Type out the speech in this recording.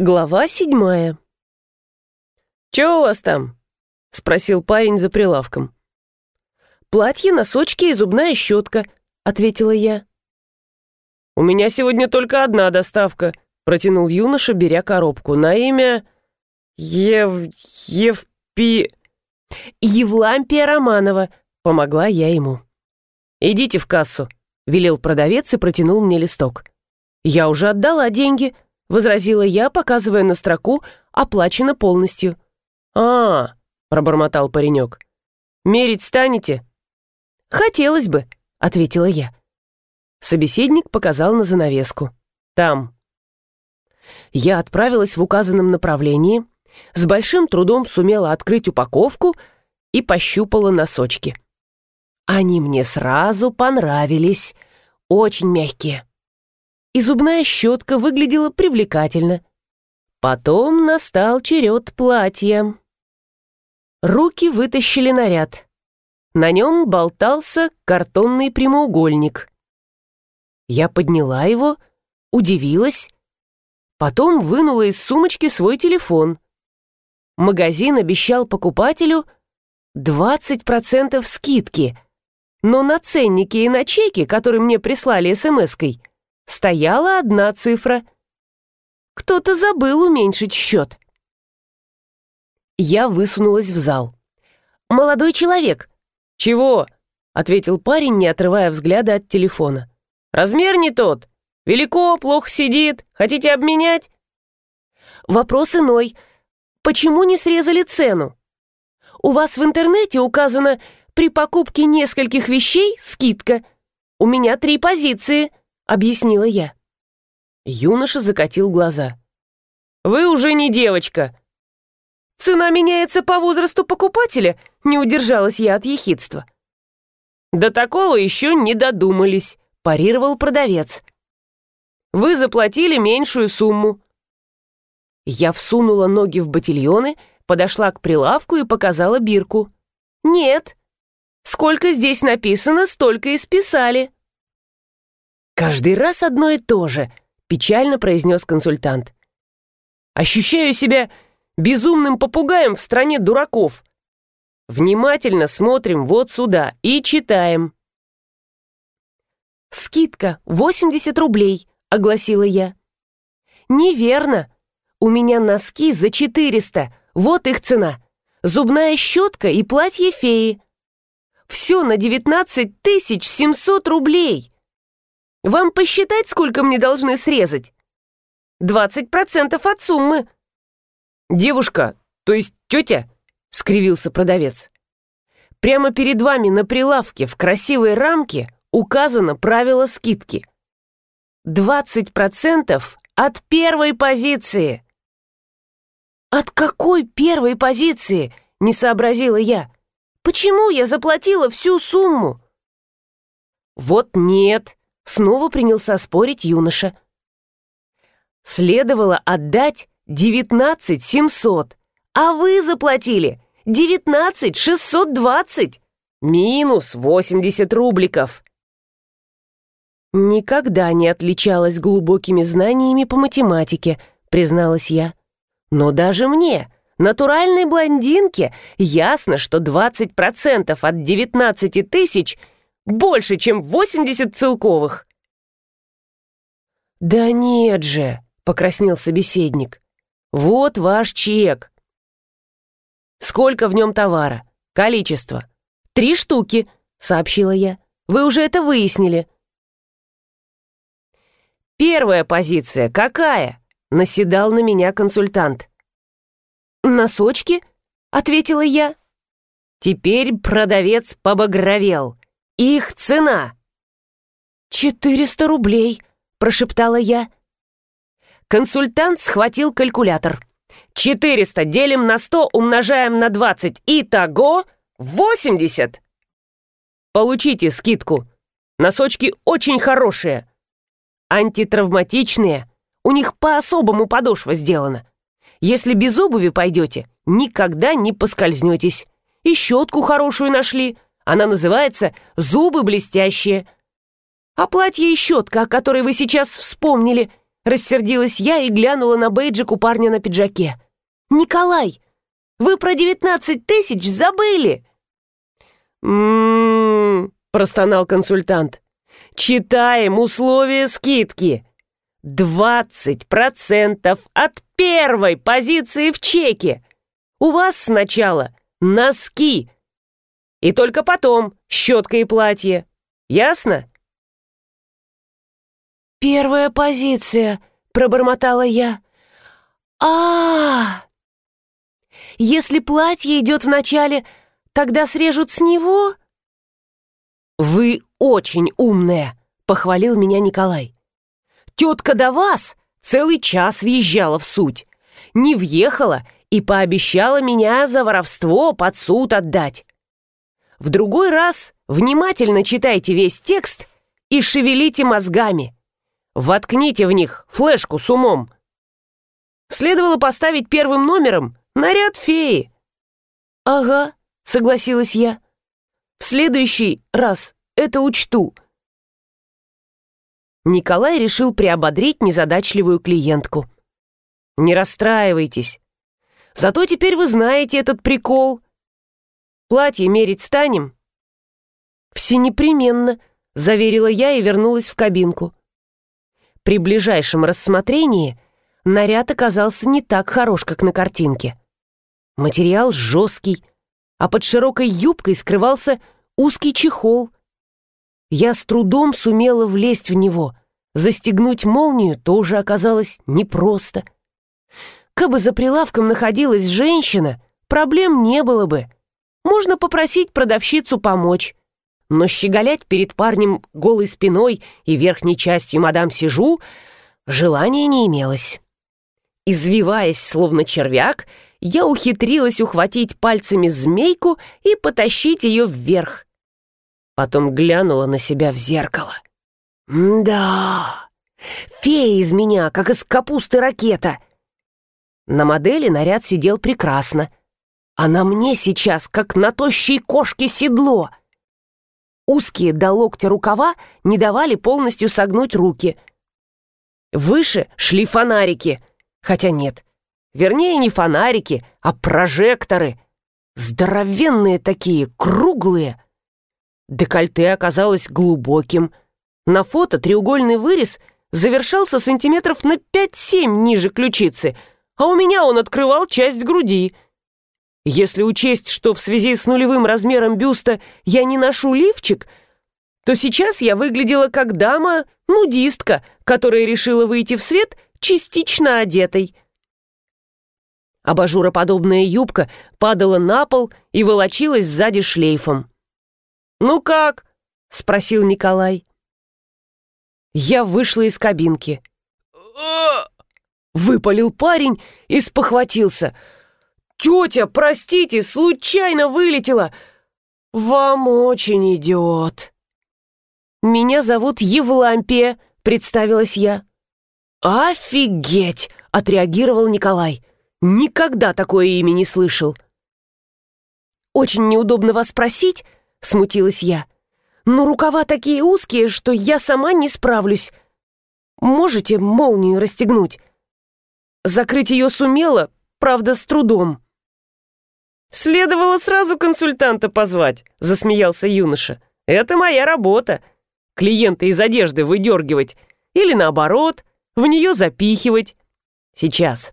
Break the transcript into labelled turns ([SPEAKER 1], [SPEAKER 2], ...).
[SPEAKER 1] Глава седьмая. «Чё у вас там?» — спросил парень за прилавком. «Платье, носочки и зубная щетка», — ответила я. «У меня сегодня только одна доставка», — протянул юноша, беря коробку. «На имя... Ев... Евпи...» «Евлампия Романова», — помогла я ему. «Идите в кассу», — велел продавец и протянул мне листок. «Я уже отдала деньги», —— возразила я, показывая на строку «Оплачено полностью». «А, — пробормотал паренек, — мерить станете?» «Хотелось бы», — ответила я. Собеседник показал на занавеску. «Там». Я отправилась в указанном направлении, с большим трудом сумела открыть упаковку и пощупала носочки. Они мне сразу понравились, очень мягкие и зубная щетка выглядела привлекательно. Потом настал черед платья. Руки вытащили наряд. На нем болтался картонный прямоугольник. Я подняла его, удивилась, потом вынула из сумочки свой телефон. Магазин обещал покупателю 20% скидки, но на ценники и на чеки, которые мне прислали смс-кой, стояла одна цифра. Кто-то забыл уменьшить счет. Я высунулась в зал. «Молодой человек!» «Чего?» — ответил парень, не отрывая взгляда от телефона. «Размер не тот. Велико, плохо сидит. Хотите обменять?» «Вопрос иной. Почему не срезали цену? У вас в интернете указано «при покупке нескольких вещей скидка». У меня три позиции объяснила я. Юноша закатил глаза. «Вы уже не девочка!» «Цена меняется по возрасту покупателя?» Не удержалась я от ехидства. «До такого еще не додумались», – парировал продавец. «Вы заплатили меньшую сумму». Я всунула ноги в ботильоны, подошла к прилавку и показала бирку. «Нет. Сколько здесь написано, столько и списали». «Каждый раз одно и то же», — печально произнес консультант. «Ощущаю себя безумным попугаем в стране дураков. Внимательно смотрим вот сюда и читаем». «Скидка 80 рублей», — огласила я. «Неверно. У меня носки за 400. Вот их цена. Зубная щетка и платье феи. Все на 19 700 рублей. Вам посчитать, сколько мне должны срезать? Двадцать процентов от суммы. Девушка, то есть тетя, скривился продавец. Прямо перед вами на прилавке в красивой рамке указано правило скидки. Двадцать процентов от первой позиции. От какой первой позиции? Не сообразила я. Почему я заплатила всю сумму? Вот нет, Снова принялся спорить юноша. Следовало отдать девятнадцать семьсот, а вы заплатили девятнадцать шестьсот двадцать. Минус восемьдесят рубликов. Никогда не отличалась глубокими знаниями по математике, призналась я. Но даже мне, натуральной блондинке, ясно, что двадцать процентов от девятнадцати тысяч — больше, чем 80 целковых!» «Да нет же!» — покраснел собеседник. «Вот ваш чек!» «Сколько в нем товара? Количество?» «Три штуки!» — сообщила я. «Вы уже это выяснили!» «Первая позиция какая?» — наседал на меня консультант. «Носочки?» — ответила я. Теперь продавец побагровел. Их цена!» «Четыреста рублей!» – прошептала я. Консультант схватил калькулятор. «Четыреста делим на сто, умножаем на двадцать. Итого восемьдесят!» «Получите скидку. Носочки очень хорошие. Антитравматичные. У них по-особому подошва сделана. Если без обуви пойдете, никогда не поскользнетесь. И щетку хорошую нашли – она называется «Зубы блестящие». А платье и щетка, о которой вы сейчас вспомнили, рассердилась я и глянула на бейджик у парня на пиджаке. «Николай, вы про девятнадцать тысяч забыли!» «М-м-м», простонал консультант. «Читаем условия скидки. Двадцать процентов от первой позиции в чеке. У вас сначала носки, и только потом щетка и платье. Ясно?» «Первая позиция», — пробормотала я. а, -а, -а Если платье идет вначале, тогда срежут с него?» «Вы очень умная», — похвалил меня Николай. «Тетка до вас целый час въезжала в суть, не въехала и пообещала меня за воровство под суд отдать. В другой раз внимательно читайте весь текст и шевелите мозгами. Воткните в них флешку с умом. Следовало поставить первым номером наряд феи. Ага, согласилась я. В следующий раз это учту. Николай решил приободрить незадачливую клиентку. Не расстраивайтесь. Зато теперь вы знаете этот прикол. Платье мерить станем? Все непременно, заверила я и вернулась в кабинку. При ближайшем рассмотрении наряд оказался не так хорош, как на картинке. Материал жесткий, а под широкой юбкой скрывался узкий чехол. Я с трудом сумела влезть в него. Застегнуть молнию тоже оказалось непросто. Кабы за прилавком находилась женщина, проблем не было бы. Можно попросить продавщицу помочь но щеголять перед парнем голой спиной и верхней частью мадам Сижу желания не имелось. Извиваясь, словно червяк, я ухитрилась ухватить пальцами змейку и потащить ее вверх. Потом глянула на себя в зеркало. «Да, фея из меня, как из капусты ракета!» На модели наряд сидел прекрасно, а на мне сейчас, как на тощей кошке седло — Узкие до локтя рукава не давали полностью согнуть руки. Выше шли фонарики. Хотя нет. Вернее, не фонарики, а прожекторы. Здоровенные такие, круглые. Декольте оказалось глубоким. На фото треугольный вырез завершался сантиметров на 5-7 ниже ключицы, а у меня он открывал часть груди — если учесть, что в связи с нулевым размером бюста я не ношу лифчик, то сейчас я выглядела как дама-нудистка, которая решила выйти в свет частично одетой. Абажуроподобная юбка падала на пол и волочилась сзади шлейфом. «Ну как?» — спросил Николай. Я вышла из кабинки. Выпалил парень и спохватился — «Тетя, простите, случайно вылетела! Вам очень идет!» «Меня зовут Евлампия», — представилась я. «Офигеть!» — отреагировал Николай. «Никогда такое имя не слышал». «Очень неудобно вас спросить», — смутилась я. «Но рукава такие узкие, что я сама не справлюсь. Можете молнию расстегнуть?» Закрыть ее сумела, правда, с трудом. «Следовало сразу консультанта позвать», — засмеялся юноша. «Это моя работа. Клиента из одежды выдергивать или, наоборот, в нее запихивать. Сейчас».